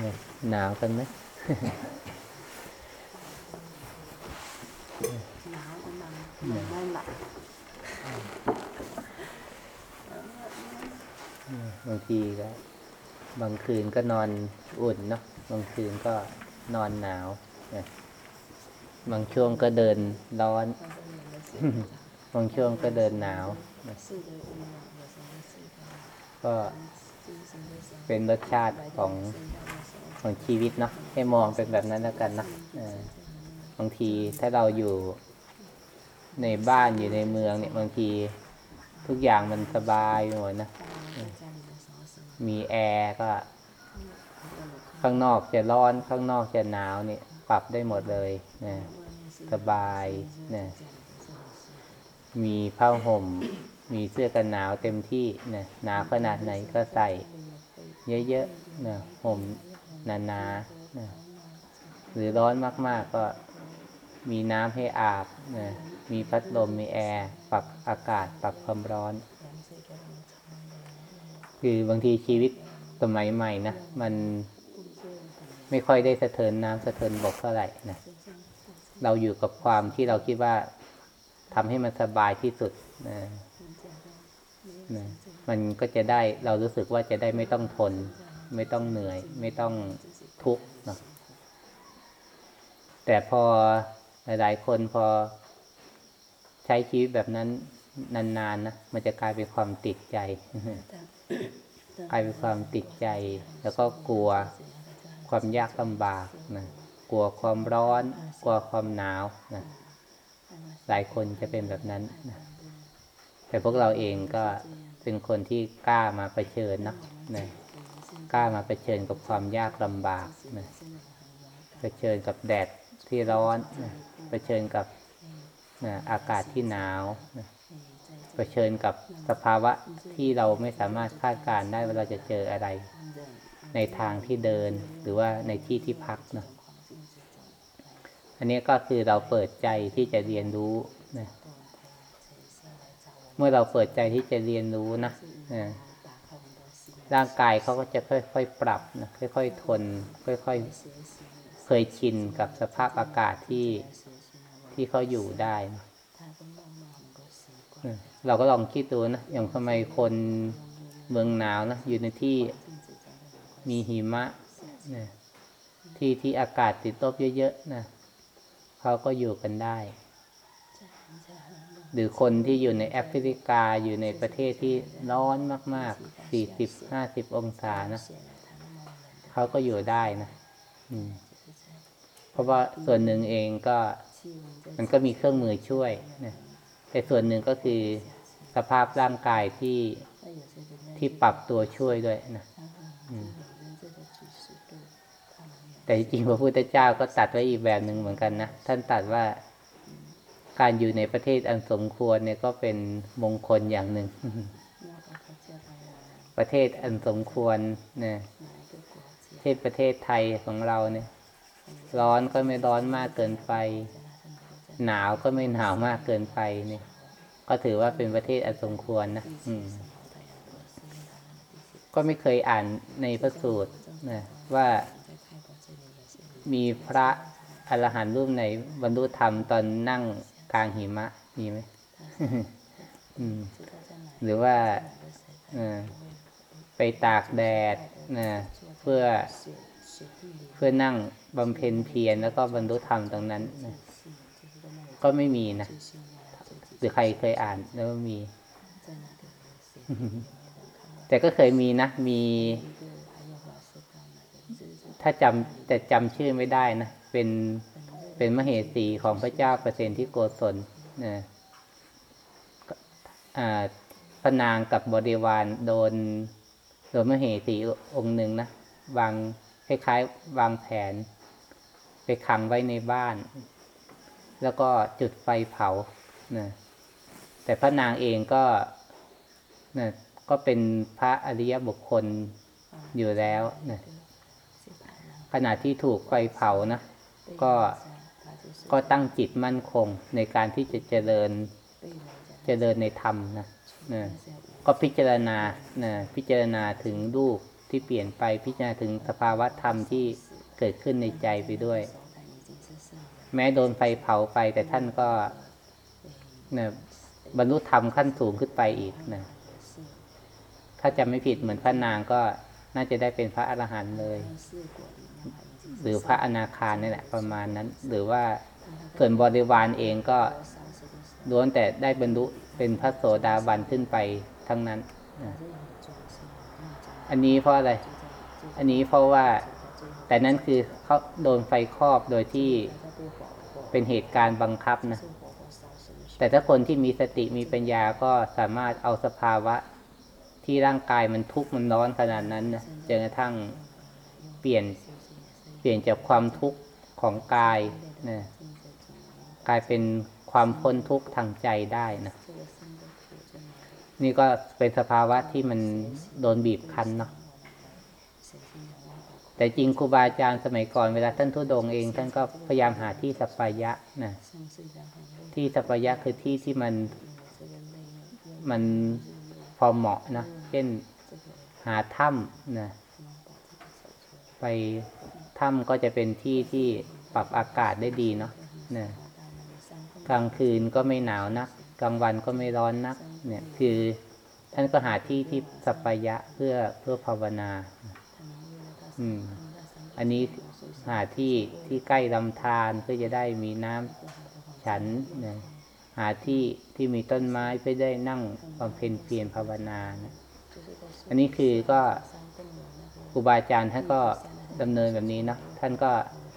ไงหนาวกันไหมหนาวกำลังเหมือนไม่หลับางทีก็ บางคืนก็นอนอุ่นเนาะบางคืนก็นอนหนาวบางช่วงก็เดินร้อน บางช่วงก็เดินหนาว ก็เป็นรสชาติของ ของชีวิตเนาะให้มองเป็นแบบนั้นแล้วกันนะบางทีถ้าเราอยู่ในบ้านอยู่ในเมืองเนี่ยบางทีทุกอย่างมันสบายหมดนะ มีแอร์ก็ ข้างนอกจะร้อนข้างนอกจะหนาวเนี่ยปรับได้หมดเลยนะสบายนะมีผ้าห่ม มีเสื้อกันหนาวเต็มที่นะหนาวขนาดไหนก็ใส่ เยอะๆนะห่ม หนาๆนะหรือร้อนมากๆก็มีน้ำให้อาบนะมีพัดลมมีแอร์ปรับอากาศปรับความร้อน คือบางทีชีวิตสมัยใหม่นะมันไม่ค่อยได้สะเทินน้ำสะเทินบกเท่าไหร่นะเราอยู่กับความที่เราคิดว่าทำให้มันสบายที่สุดนะนะมันก็จะได้เรารู้สึกว่าจะได้ไม่ต้องทน ไม่ต้องเหนื่อย ไม่ต้องทุกข์นะแต่พอหลาย ๆ คนพอใช้ชีวิตแบบนั้นนานๆนะมันจะกลายเป็นความติดใจกลายเป็นความติดใจ แล้วก็กลัวความยากลำบากนะกลัวความร้อน กลัวความหนาวนะหลายคนจะเป็นแบบนั้นนะแต่พวกเราเองก็เป็นคนที่กล้ามาเผชิญเนะนะ กล้ามาเผชิญกับความยากลำบากนะเผชิญกับแดดที่ร้อนนะเผชิญกับนะอากาศที่หนาวนะเผชิญกับสภาวะที่เราไม่สามารถคาดการณ์ได้ว่าเราจะเจออะไร ในทางที่เดินหรือว่าในที่ที่พักเนาะอันนี้ก็คือเราเปิดใจที่จะเรียนรู้นะเมื่อเราเปิดใจที่จะเรียนรู้นะนะ ร่างกายเขาก็จะค่อยๆปรับนะค่อยๆทน ค่อยๆเคยชินกับสภาพอากาศที่ที่เขาอยู่ได้นะเราก็ลองคิดดูนะอย่างทำไมคนเมืองหนาวนะอยู่ในที่มีหิมะนะที่ที่อากาศติดลบเยอะๆนะเขาก็อยู่กันได้ หรือคนที่อยู่ในแอฟริกาอยู่ในประเทศที่ร้อนมาก ๆ สี่สิบห้าสิบองศานะเขาก็อยู่ได้นะเพราะว่าส่วนหนึ่งเองก็ มันก็มีเครื่องมือช่วยนะแต่ส่วนหนึ่งก็คือสภาพร่างกายที่ที่ปรับตัวช่วยด้วยนะแต่จริงๆพระพุทธเจ้าก็ตัดไว้อีกแบบหนึ่งเหมือนกันนะ ท่านตัดว่าการอยู่ในประเทศอันสมควรเนี่ยก็เป็นมงคลอย่างหนึ่ง ประเทศอันสมควรนะเช่นประเทศไทยของเราเนี่ย ร้อนก็ไม่ร้อนมากเกินไป หนาวก็ไม่หนาวมากเกินไปเนี่ย ก็ถือว่าเป็นประเทศอันสมควรนะอืม ก็ไม่เคยอ่านในพระสูตรนะว่ามีพระอรหันต์รูปไหนบรรลุธรรมตอนนั่งกลางหิมะมีไหมอืมหรือว่าเอ่อ ไปตากแดดนะเพื่อเพื่อนั่งบำเพ็ญเพียรแล้วก็บรรลุธรรมตรงนั้นนะก็ไม่มีนะหรือใครเคยอ่านแล้วมี แต่ก็เคยมีนะ มี ถ้าจำแต่จำชื่อไม่ได้นะ เป็นเป็นมเหสีของพระเจ้าเปรตที่โกศลนะอ่าพระนางกับบริวารโดน โดนมเหสีองค์หนึ่งนะวางคล้ายๆวางแผน ไปขังไว้ในบ้าน แล้วก็จุดไฟเผานะแต่พระนางเองก็นะก็เป็นพระอริยบุคคลอยู่แล้วนะขณะที่ถูกไฟเผานะก็ก็ตั้งจิตมั่นคงในการที่จะเจริญเจริญในธรรมนะนะ ก็พิจารณานะพิจารณาถึงรูปที่เปลี่ยนไปพิจารณาถึงสภาวะธรรมที่เกิดขึ้นในใจไปด้วย แม้โดนไฟเผาไปแต่ท่านก็นี่ยบรรลุธรรมขั้นสูงขึ้นไปอีกนะถ้าจำไม่ผิดเหมือนพระนางก็น่าจะได้เป็นพระอรหันต์เลย หรือพระอนาคานี่แหละประมาณนั้น หรือว่าส่วนบริวารเองก็ล้วนแต่ได้บรรลุเป็นพระโสดาบันขึ้นไปทั้งนั้นนะอันนี้เพราะอะไร อันนี้เพราะว่า แต่นั่นคือเขาโดนไฟครอบโดยที่เป็นเหตุการณ์บังคับนะ แต่ถ้าคนที่มีสติมีปัญญาก็สามารถเอาสภาวะที่ร่างกายมันทุกข์มันร้อนขนาดนั้นนะจนกระทั่งเปลี่ยนเปลี่ยนจากความทุกข์ของกายนะกลายเป็นความพ้นทุกข์ทางใจได้นะ นี่ก็เป็นสภาวะที่มันโดนบีบคั้นเนาะแต่จริงครูบาอาจารย์สมัยก่อนเวลาท่านทุดงเอง ท่านก็พยายามหาที่สัปปายะนะที่สัปปายะคือที่ที่มันมันพอเหมาะนะเช่นหาถ้ำนะไปถ้ำก็จะเป็นที่ที่ปรับอากาศได้ดีเนาะนะกลางคืนก็ไม่หนาวนักกลางวันก็ไม่ร้อนนัก เนี่ยคือท่านก็หาที่ที่สัปปายะเพื่อเพื่อภาวนา อืม อันนี้หาที่ที่ใกล้ลำธารเพื่อจะได้มีน้ำฉันนะหาที่ที่มีต้นไม้เพื่อได้นั่งบำเพ็ญเพียรภาวนานะอันนี้คือก็ครูบาอาจารย์ท่านก็ดำเนินแบบนี้เนาะท่านก็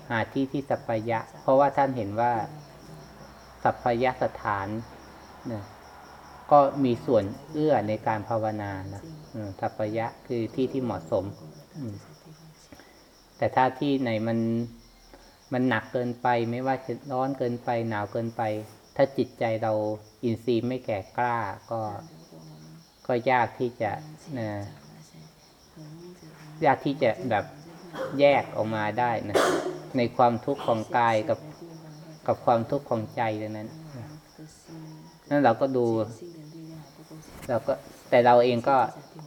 หาที่ที่สัปปายะ เพราะว่าท่านเห็นว่าสัปปายะสถานนะ ก็มีส่วนเอื้อในการภาวนานะอืมสัปปายะคือที่ที่เหมาะสม แต่ถ้าที่ไหนมันมันหนักเกินไป ไม่ว่าจะร้อนเกินไป หนาวเกินไป ถ้าจิตใจเราอินทรีย์ไม่แก่กล้า ก็ก็ยากที่จะนะยากที่จะแบบแยกออกมาได้นะในความทุกข์ของกายกับกับความทุกข์ของใจดังนั้นนั่นเราก็ดู เราก็แต่เราเองก็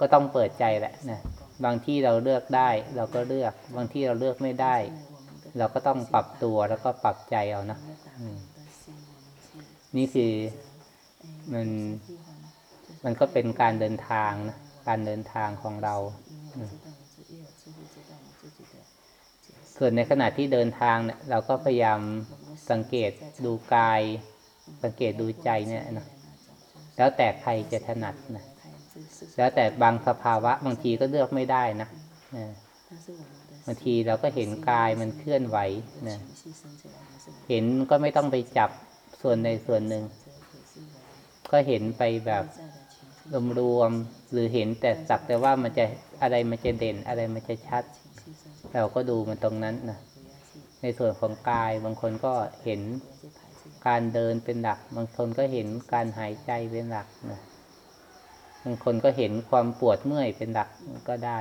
ก็ต้องเปิดใจแหละนะบางที่เราเลือกได้ เราก็เลือก บางที่เราเลือกไม่ได้ เราก็ต้องปรับตัวแล้วก็ปรับใจเอานะนี่คือมันมันก็เป็นการเดินทางนะการเดินทางของเราอืมส่วนในขณะที่เดินทางเนี่ยเราก็พยายามสังเกตดูกาย สังเกตดูใจเนี่ยนะ แล้วแต่ใครจะถนัดนะแล้วแต่บางสภาวะบางทีก็เลือกไม่ได้นะบางทีเราก็เห็นกายมันเคลื่อนไหวนะเห็นก็ไม่ต้องไปจับส่วนใดส่วนหนึ่ง ก็เห็นไปแบบรวมๆหรือเห็นแต่สักแต่ว่ามันจะอะไรมันจะเด่นอะไรมันจะชัด เราก็ดูมันตรงนั้นนะในส่วนของกายบางคนก็เห็น การเดินเป็นหลัก บางคนก็เห็นการหายใจเป็นหลักนะบางคนก็เห็นความปวดเมื่อยเป็นหลักก็ได้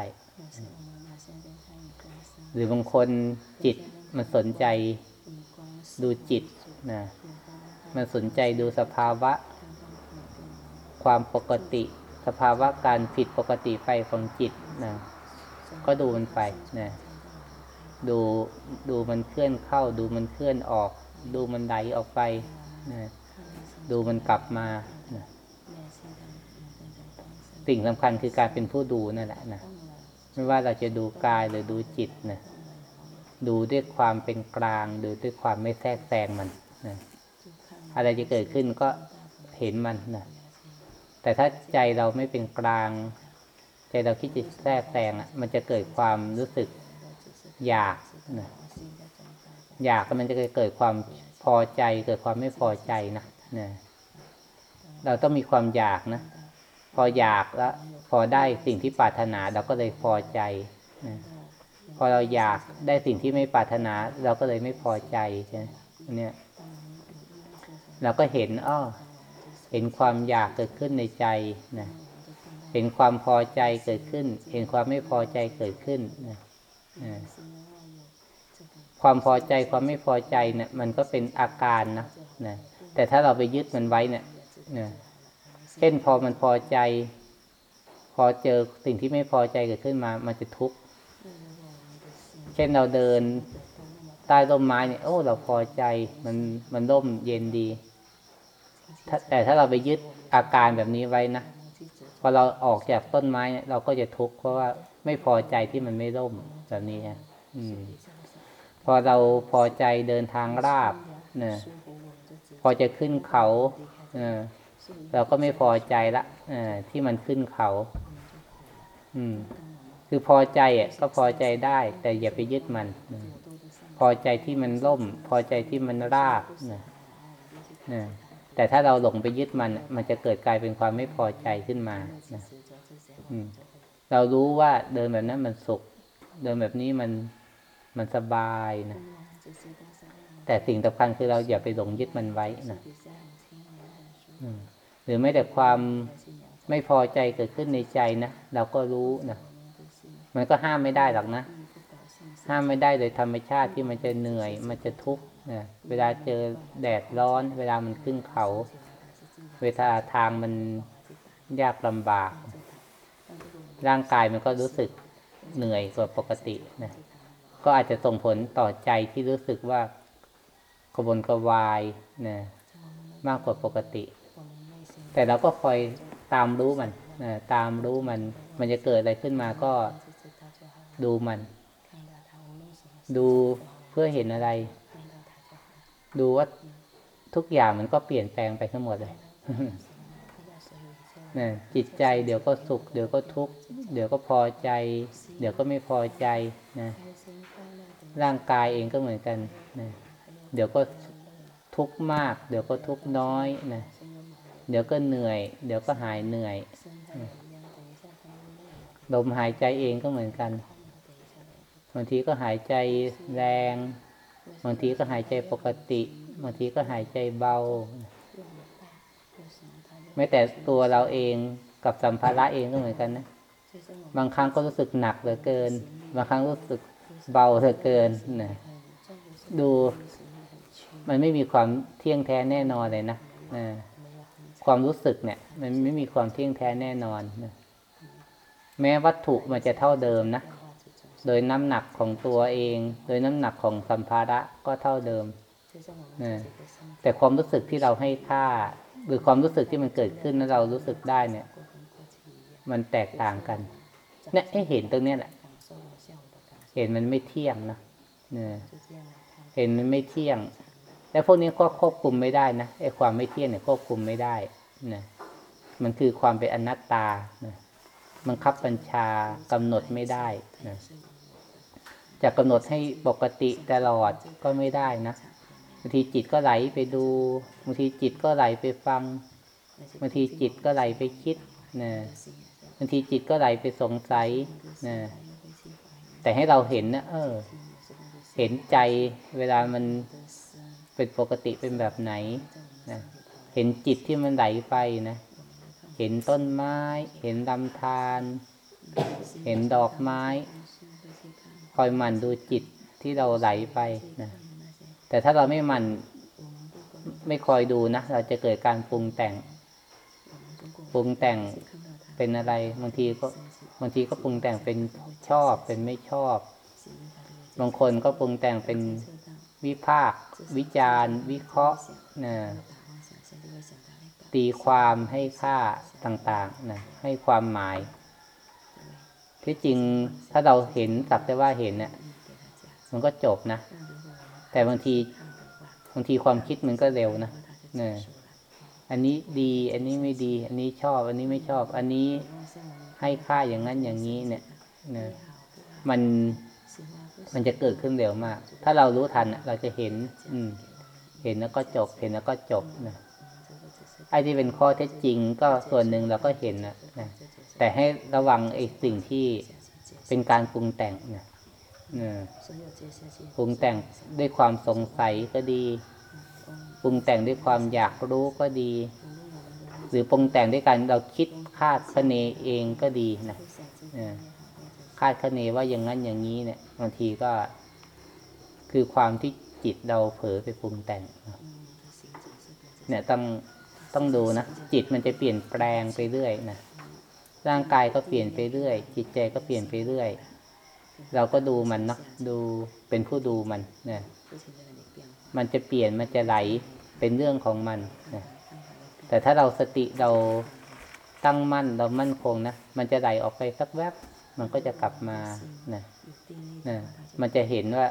หรือบางคนจิตมันสนใจดูจิตนะมันสนใจดูสภาวะ ความปกติ สภาวะการผิดปกติไปของจิตนะก็ดูมันไปนะดูดูมันเคลื่อนเข้า ดูมันเคลื่อนออก ดูมันไหลออกไปนะดูมันกลับมานะสิ่งสำคัญคือการเป็นผู้ดูนั่นแหละนะไม่ว่าเราจะดูกายหรือดูจิตนะดูด้วยความเป็นกลางดูด้วยความไม่แทรกแซงมันนะอะไรจะเกิดขึ้นก็เห็นมันนะแต่ถ้าใจเราไม่เป็นกลาง ใจเราคิดจะแทรกแซงอะ มันจะเกิดความรู้สึกอยากนะ อยากมันจะเกิดความพอใจ เกิดความไม่พอใจนะนะเราต้องมีความอยากนะ พออยากแล้ว พอได้สิ่งที่ปรารถนาเราก็เลยพอใจนะพอเราอยากได้สิ่งที่ไม่ปรารถนา เราก็เลยไม่พอใจใช่ไหมเนี้ยเราก็เห็นอ้อเห็นความอยากเกิดขึ้นในใจนะเห็นความพอใจเกิดขึ้น เห็นความไม่พอใจเกิดขึ้นนะอ่า ความพอใจความไม่พอใจเนะี่ย มันก็เป็นอาการนะนะแต่ถ้าเราไปยึดมันไว้เนะี่ยเช่นพอมันพอใจ พอเจอสิ่งที่ไม่พอใจเกิดขึ้นมา มันจะทุกข์เช่นเราเดินใต้ต้นไม้เนี่ยโอ้เราพอใจมันมันร่มเย็นดีแต่ถ้าเราไปยึดอาการแบบนี้ไว้นะพอเราออกจากต้นไม้เนี่ยเราก็จะทุกข์เพราะว่าไม่พอใจที่มันไม่ร่มแบบนี้อืม พอเราพอใจเดินทางราบนะพอจะขึ้นเขาเเราก็ไม่พอใจละที่มันขึ้นเขา อืม คือพอใจอะ ก็พอใจได้ แต่อย่าไปยึดมัน พอใจที่มันล่ม พอใจที่มันราบนะแต่ถ้าเราหลงไปยึดมัน มันจะเกิดกลายเป็นความไม่พอใจขึ้นมานะเรารู้ว่าเดินแบบนั้นมันสุข เดินแบบนี้มัน มันสบายนะแต่สิ่งสำคัญคือเราอย่าไปหลงยึดมันไว้นะหรือไม่แต่ความไม่พอใจเกิดขึ้นในใจนะเราก็รู้นะมันก็ห้ามไม่ได้หรอกนะห้ามไม่ได้โดยธรรมชาติที่มันจะเหนื่อย มันจะทุกข์นะเวลาเจอแดดร้อน เวลามันขึ้นเขา เวลาทางมันยากลำบาก ร่างกายมันก็รู้สึกเหนื่อยกว่าปกตินะ ก็อาจจะส่งผลต่อใจที่รู้สึกว่ากระวนกระวายนะมากกว่าปกติ แต่เราก็คอยตามรู้มันนะตามรู้มัน มันจะเกิดอะไรขึ้นมาก็ดูมัน ดูเพื่อเห็นอะไร ดูว่าทุกอย่างมันก็เปลี่ยนแปลงไปทั้งหมดเลยนะจิตใจเดี๋ยวก็สุข เดี๋ยวก็ทุกข์ เดี๋ยวก็พอใจ เดี๋ยวก็ไม่พอใจนะ ร่างกายเองก็เหมือนกันนะเดี๋ยวก็ทุกข์มาก เดี๋ยวก็ทุกข์น้อยนะเดี๋ยวก็เหนื่อย เดี๋ยวก็หายเหนื่อยลมหายใจเองก็เหมือนกันบางทีก็หายใจแรง บางทีก็หายใจปกติบางทีก็หายใจเบา ไม่แต่ตัวเราเองกับสัมภาระเองก็เหมือนกันนะ บางครั้งก็รู้สึกหนักเหลือเกิน บางครั้งรู้สึก เบาเธอเกินนะดูมันไม่มีความเที่ยงแท้แน่นอนเลยนะนะความรู้สึกเนี่ย มันไม่มีความเที่ยงแท้แน่นอนนะแม้วัตถุมันจะเท่าเดิมนะ โดยน้ำหนักของตัวเอง โดยน้ำหนักของสัมภาระก็เท่าเดิมนะแต่ความรู้สึกที่เราให้ค่า หรือความรู้สึกที่มันเกิดขึ้นแล้วเรารู้สึกได้เนี่ย มันแตกต่างกันเนี่ยให้เห็นตรงนี้แหละ เห็นมันไม่เที่ยงนะเห็นมันไม่เที่ยง แต่พวกนี้ก็ควบคุมไม่ได้นะไอ้ความไม่เที่ยงเนี่ยควบคุมไม่ได้นะมันคือความเป็นอนัตตานะบันคับบัญชากำหนดไม่ได้นะจะกำหนดให้ปกติตลอดก็ไม่ได้นะบางทีจิตก็ไหลไปดูบางทีจิตก็ไหลไปฟังบางทีจิตก็ไหลไปคิดนะบางทีจิตก็ไหลไปสงสัยนะ แต่ให้เราเห็นนะเออ เห็นใจเวลามันเป็นปกติเป็นแบบไหนนะเห็นจิตที่มันไหลไปนะเห็นต้นไม้ เห็นลำธารเห็นดอกไม้ คอยหมั่นดูจิตที่เราไหลไปนะแต่ถ้าเราไม่หมั่นไม่คอยดูนะเราจะเกิดการปรุงแต่ง ปรุงแต่งเป็นอะไร บางทีก็บางทีก็ปรุงแต่งเป็น ชอบเป็นไม่ชอบ บางคนก็ปรุงแต่งเป็นวิพากวิจารวิเคราะห์นะตีความให้ค่าต่างๆนะให้ความหมาย ที่จริงถ้าเราเห็นสักแต่ว่าเห็นเนี่ยมันก็จบนะ แต่บางทีบางทีความคิดมันก็เร็วนะเนี่ยอันนี้ดี อันนี้ไม่ดี อันนี้ชอบ อันนี้ไม่ชอบ อันนี้ให้ค่าอย่างนั้นอย่างนี้เนี่ย นะมันมันจะเกิดขึ้นเร็วมาก ถ้าเรารู้ทันเราจะเห็น อืม เห็นแล้วก็จบ เห็นแล้วก็จบนะไอ้ที่เป็นข้อเท็จจริงก็ส่วนหนึ่งเราก็เห็นนะนะแต่ให้ระวังไอ้สิ่งที่เป็นการปรุงแต่งนะนะปรุงแต่งด้วยความสงสัยก็ดี ปรุงแต่งด้วยความอยากรู้ก็ดี หรือปรุงแต่งด้วยการเราคิดคาดคะเนเองก็ดีนะ คาดคะเนว่าอย่างนั้นอย่างนี้เนี่ยบางทีก็ คือความที่จิตเราเผลอไปปรุงแต่งเนี่ยต้องต้องดูนะจิตมันจะเปลี่ยนแปลงไปเรื่อยนะร่างกายก็เปลี่ยนไปเรื่อย จิตใจก็เปลี่ยนไปเรื่อย เราก็ดูมันนะดูเป็นผู้ดูมันเนี่ยมันจะเปลี่ยนมันจะไหลเป็นเรื่องของมันนะแต่ถ้าเราสติเราตั้งมั่นเรามั่นคงนะมันจะไหลออกไปสักแวบ มันก็จะกลับมานะนะมันจะเห็นว่า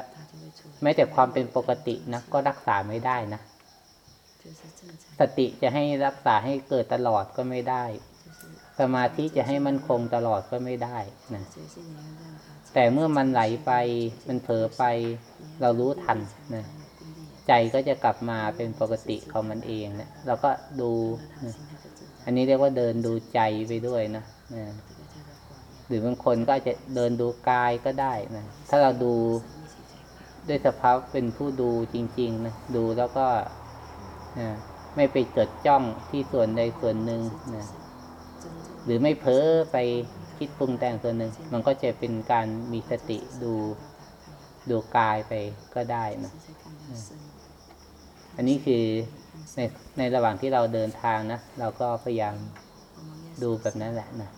แม้แต่ความเป็นปกตินะก็รักษาไม่ได้นะ สติจะให้รักษาให้เกิดตลอดก็ไม่ได้ สมาธิจะให้มันคงตลอดก็ไม่ได้นะแต่เมื่อมันไหลไป มันเผลอไป เรารู้ทันนะใจก็จะกลับมาเป็นปกติของมันเองนะเราก็ดู อันนี้เรียกว่าเดินดูใจไปด้วยนะนะ หรือบางคนก็จะเดินดูกายก็ได้นะ ถ้าเราดูด้วยสภาพเป็นผู้ดูจริง ๆ นะ ดูแล้วก็นะไม่ไปจดจ้องที่ส่วนใดส่วนหนึ่งนะหรือไม่เพ้อไปคิดปรุงแต่งส่วนหนึ่ง มันก็จะเป็นการมีสติดูดูกายไปก็ได้นะ อันนี้คือในในระหว่างที่เราเดินทางนะ เราก็พยายามดูแบบนั้นแหละนะ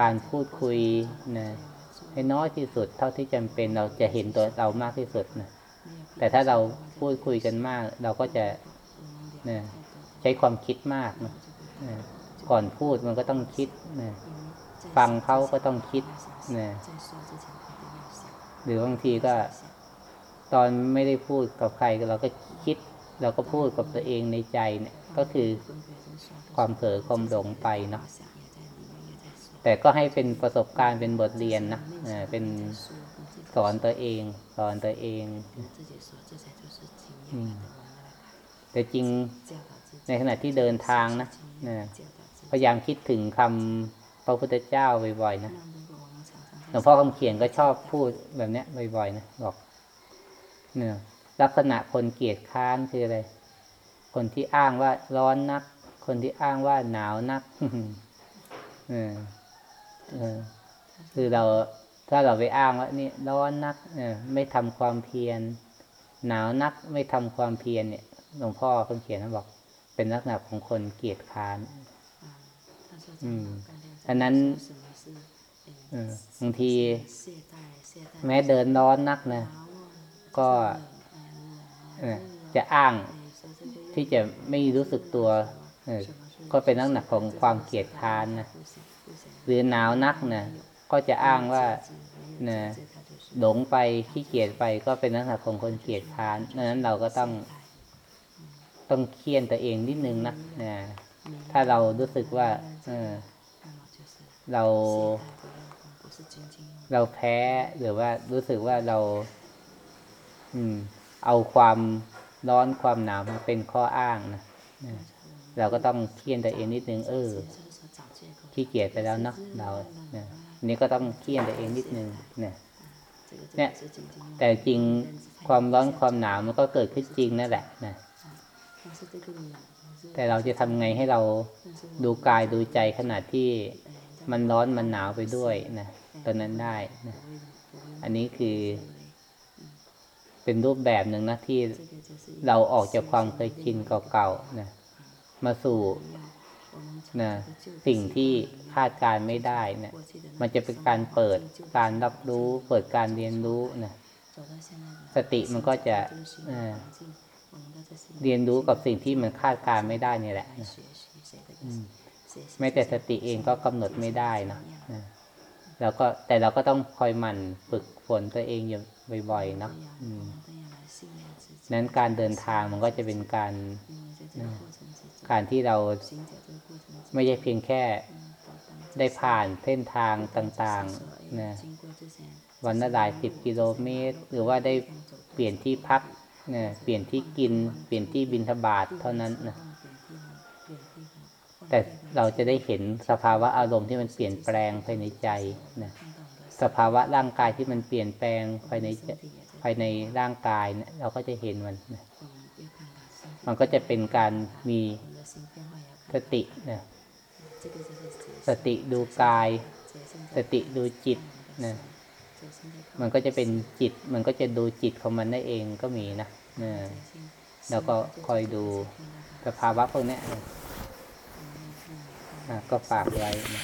การพูดคุยนะให้น้อยที่สุด เท่าที่จำเป็นเราจะเห็นตัวเรามากที่สุดนะแต่ถ้าเราพูดคุยกันมาก เราก็จะนะใช้ความคิดมากนะก่อนพูดมันก็ต้องคิดนะฟังเขาก็ต้องคิดนะหรือบางทีก็ ตอนไม่ได้พูดกับใครเราก็คิด เราก็พูดกับตัวเองในใจเนี่ย ก็คือความเผลอความหลงไปเนาะ แต่ก็ให้เป็นประสบการณ์เป็นบทเรียนนะเป็นสอนตัวเอง สอนตัวเองแต่จริงในขณะที่เดินทางนะพยายามคิดถึงคำพระพุทธเจ้าบ่อยๆนะหลวงพ่อคำเขียนก็ชอบพูดแบบนี้บ่อยๆนะบอกเนี่ยลักษณะคนเกียจค้านคืออะไร คนที่อ้างว่าร้อนนัก คนที่อ้างว่าหนาวนักเนี่ย คือเราถ้าเราไปอ้างว่านี่ร้อนนักไม่ทำความเพียร หนาวนักไม่ทำความเพียรเนี่ยหลวงพ่อเพิ่งเขียนนาบอก เป็นลักษณะของคนเกียจค้านอันนั้นบางที แม้เดินร้อนนักนะก็จะอ้างที่จะไม่รู้สึกตัวก็เป็นลักษณะของความเกียจค้านนะ หรือหนาวนักนะก็จะอ้างว่านะหลงไปขี้เกียจไปก็เป็นลักษณะของคนเกียดค้านดังนั้นเราก็ต้องต้องเคี่ยนตัวเองนิดนึงนะนะถ้าเรารู้สึกว่าเออเราเราแพ้หรือว่ารู้สึกว่าเรา อืม เอาความร้อนความหนาวมาเป็นข้ออ้างนะนะเราก็ต้องเคี่ยนตัวเองนิดนึง เออ ขี้เกียจไปแล้วเนาะเราเนี่ยอันนี่ก็ต้องเคี่ยนตัวเองนิดนึงเนี่ยเนี่ยแต่จริงความร้อนความหนาวมันก็เกิดขึ้นจริงนั่นแหละนะแต่เราจะทำไงให้เราดูกายดูใจขนาดที่มันร้อนมันหนาวไปด้วยนะตอนนั้นได้นะอันนี้คือ เป็นรูปแบบหนึ่งนะที่เราออกจากความเคยชินเก่าๆนะมาสู่ นะสิ่งที่คาดการไม่ได้เนะมันจะเป็นการเปิดการรับรู้ เปิดการเรียนรู้นะสติมันก็จะเอ่อเรียนรู้กับสิ่งที่มันคาดการไม่ได้นี่แหละนะอืมแม้แต่สติเองก็กำหนดไม่ได้นะนะแล้วก็แต่เราก็ต้องคอยหมั่นฝึกฝนตัวเองอยู่บ่อยๆนะนั้นการเดินทางมันก็จะเป็นการ การที่เราไม่ใช่เพียงแค่ได้ผ่านเส้นทางต่างๆนะวันละหลายสิบกิโลเมตร หรือว่าได้เปลี่ยนที่พักนะเปลี่ยนที่กิน เปลี่ยนที่บินทบาทเท่านั้นนะแต่เราจะได้เห็นสภาวะอารมณ์ที่มันเปลี่ยนแปลงภายในใจนะสภาวะร่างกายที่มันเปลี่ยนแปลงภายในภายในร่างกายเนี่ยเราก็จะเห็นมันนะมันก็จะเป็นการมี สตินะสติดูกาย สติดูจิตนะมันก็จะเป็นจิต มันก็จะดูจิตของมันได้เองก็มีนะนะแล้วก็คอยดูสภาวะพวกเนี้ยนะอะก็ฝากไว้นะ